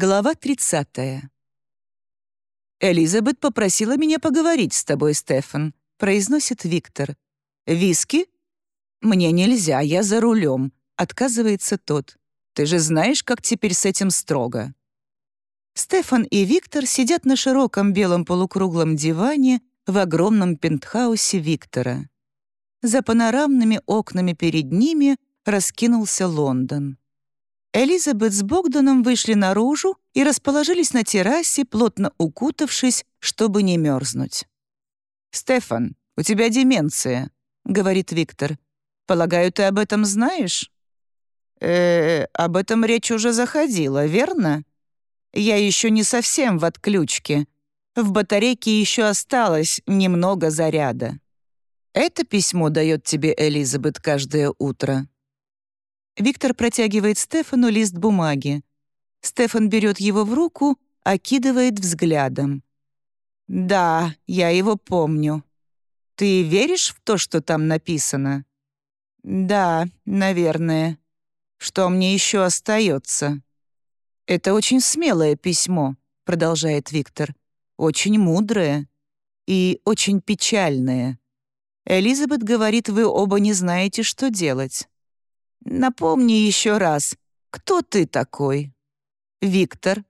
Глава 30. «Элизабет попросила меня поговорить с тобой, Стефан», — произносит Виктор. «Виски?» «Мне нельзя, я за рулем», — отказывается тот. «Ты же знаешь, как теперь с этим строго». Стефан и Виктор сидят на широком белом полукруглом диване в огромном пентхаусе Виктора. За панорамными окнами перед ними раскинулся Лондон. Элизабет с Богданом вышли наружу и расположились на террасе, плотно укутавшись, чтобы не мерзнуть. «Стефан, у тебя деменция», — говорит Виктор. «Полагаю, ты об этом знаешь?» э, -э об этом речь уже заходила, верно? Я еще не совсем в отключке. В батарейке еще осталось немного заряда. Это письмо дает тебе Элизабет каждое утро. Виктор протягивает Стефану лист бумаги. Стефан берет его в руку, окидывает взглядом. «Да, я его помню. Ты веришь в то, что там написано?» «Да, наверное. Что мне еще остается?» «Это очень смелое письмо», — продолжает Виктор. «Очень мудрое и очень печальное. Элизабет говорит, вы оба не знаете, что делать. Напомни еще раз, кто ты такой?» «Виктор».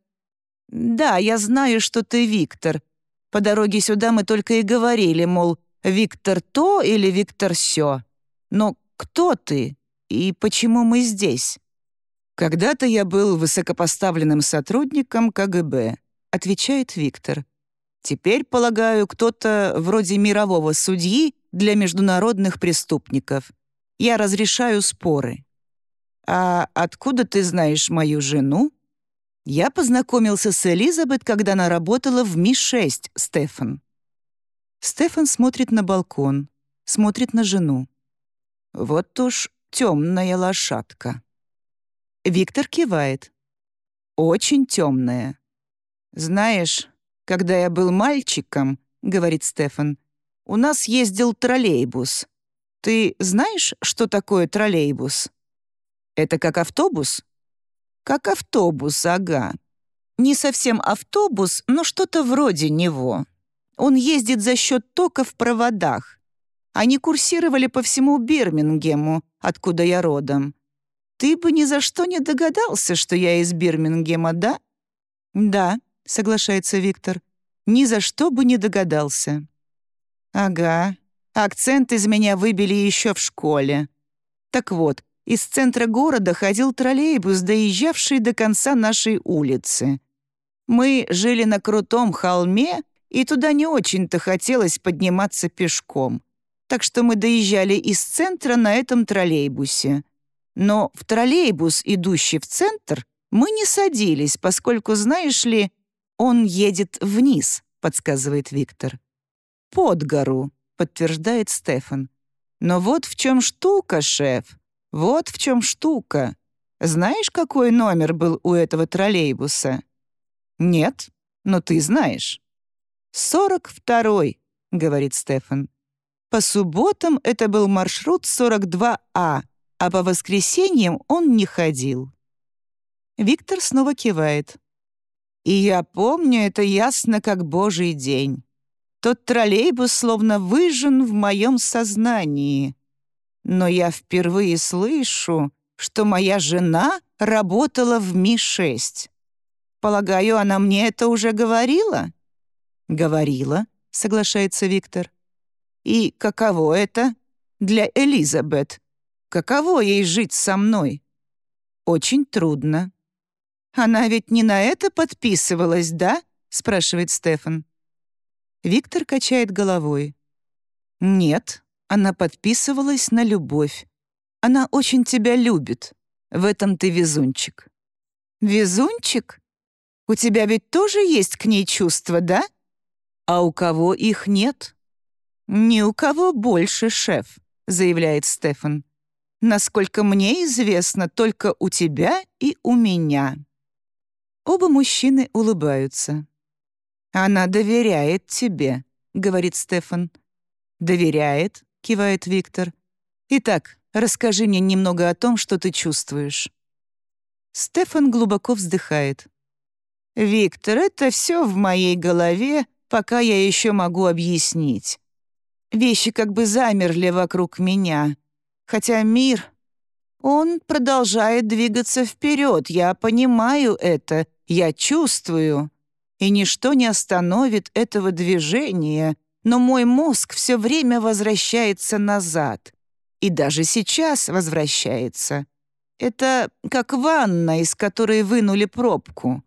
«Да, я знаю, что ты Виктор. По дороге сюда мы только и говорили, мол, Виктор то или Виктор сё. Но кто ты и почему мы здесь?» «Когда-то я был высокопоставленным сотрудником КГБ», — отвечает Виктор. «Теперь, полагаю, кто-то вроде мирового судьи для международных преступников. Я разрешаю споры. А откуда ты знаешь мою жену? Я познакомился с Элизабет, когда она работала в Ми-6, Стефан. Стефан смотрит на балкон, смотрит на жену. Вот уж темная лошадка. Виктор кивает. Очень темная. Знаешь, когда я был мальчиком, говорит Стефан, у нас ездил троллейбус. Ты знаешь, что такое троллейбус? Это как автобус? Как автобус, ага. Не совсем автобус, но что-то вроде него. Он ездит за счет тока в проводах. Они курсировали по всему Бирмингему, откуда я родом. Ты бы ни за что не догадался, что я из Бирмингема, да? Да, соглашается Виктор. Ни за что бы не догадался. Ага, Акцент из меня выбили еще в школе. Так вот, из центра города ходил троллейбус, доезжавший до конца нашей улицы. Мы жили на крутом холме, и туда не очень-то хотелось подниматься пешком. Так что мы доезжали из центра на этом троллейбусе. Но в троллейбус, идущий в центр, мы не садились, поскольку, знаешь ли, он едет вниз, подсказывает Виктор. Под гору подтверждает Стефан. «Но вот в чем штука, шеф. Вот в чем штука. Знаешь, какой номер был у этого троллейбуса?» «Нет, но ты знаешь». «Сорок второй», — говорит Стефан. «По субботам это был маршрут 42А, а по воскресеньям он не ходил». Виктор снова кивает. «И я помню это ясно, как божий день. Тот троллейбус словно выжжен в моем сознании. Но я впервые слышу, что моя жена работала в Ми-6. Полагаю, она мне это уже говорила? Говорила, соглашается Виктор. И каково это для Элизабет? Каково ей жить со мной? Очень трудно. Она ведь не на это подписывалась, да? спрашивает Стефан. Виктор качает головой. «Нет, она подписывалась на любовь. Она очень тебя любит. В этом ты везунчик». «Везунчик? У тебя ведь тоже есть к ней чувства, да? А у кого их нет?» «Ни у кого больше, шеф», — заявляет Стефан. «Насколько мне известно, только у тебя и у меня». Оба мужчины улыбаются. «Она доверяет тебе», — говорит Стефан. «Доверяет», — кивает Виктор. «Итак, расскажи мне немного о том, что ты чувствуешь». Стефан глубоко вздыхает. «Виктор, это все в моей голове, пока я еще могу объяснить. Вещи как бы замерли вокруг меня, хотя мир, он продолжает двигаться вперед, я понимаю это, я чувствую, и ничто не остановит этого движения, но мой мозг все время возвращается назад, и даже сейчас возвращается. Это как ванна, из которой вынули пробку.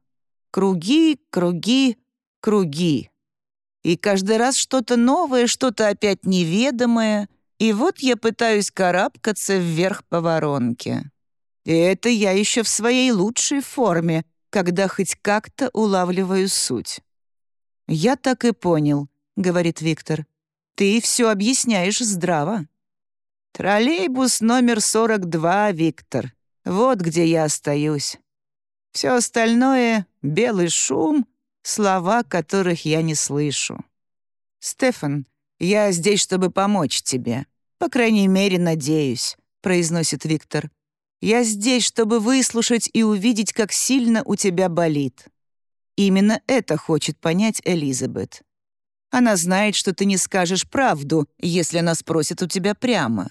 Круги, круги, круги. И каждый раз что-то новое, что-то опять неведомое. И вот я пытаюсь карабкаться вверх по воронке. И это я еще в своей лучшей форме, когда хоть как-то улавливаю суть. «Я так и понял», — говорит Виктор. «Ты все объясняешь здраво». «Троллейбус номер 42, Виктор. Вот где я остаюсь. Все остальное — белый шум, слова которых я не слышу. «Стефан, я здесь, чтобы помочь тебе. По крайней мере, надеюсь», — произносит Виктор. «Я здесь, чтобы выслушать и увидеть, как сильно у тебя болит». Именно это хочет понять Элизабет. Она знает, что ты не скажешь правду, если она спросит у тебя прямо.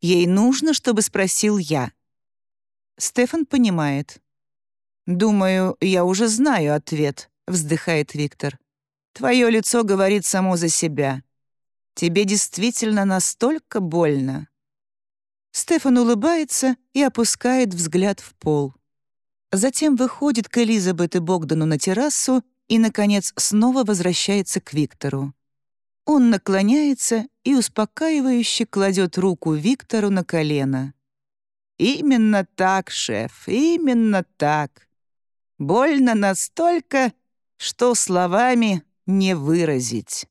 Ей нужно, чтобы спросил я. Стефан понимает. «Думаю, я уже знаю ответ», — вздыхает Виктор. «Твое лицо говорит само за себя. Тебе действительно настолько больно». Стефан улыбается и опускает взгляд в пол. Затем выходит к Элизабет и Богдану на террасу и, наконец, снова возвращается к Виктору. Он наклоняется и успокаивающе кладет руку Виктору на колено. «Именно так, шеф, именно так. Больно настолько, что словами не выразить».